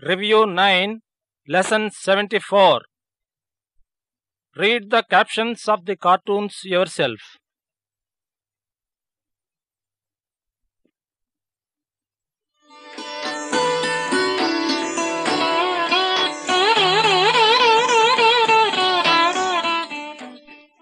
Review 9, Lesson 74. Read the captions of the cartoons yourself.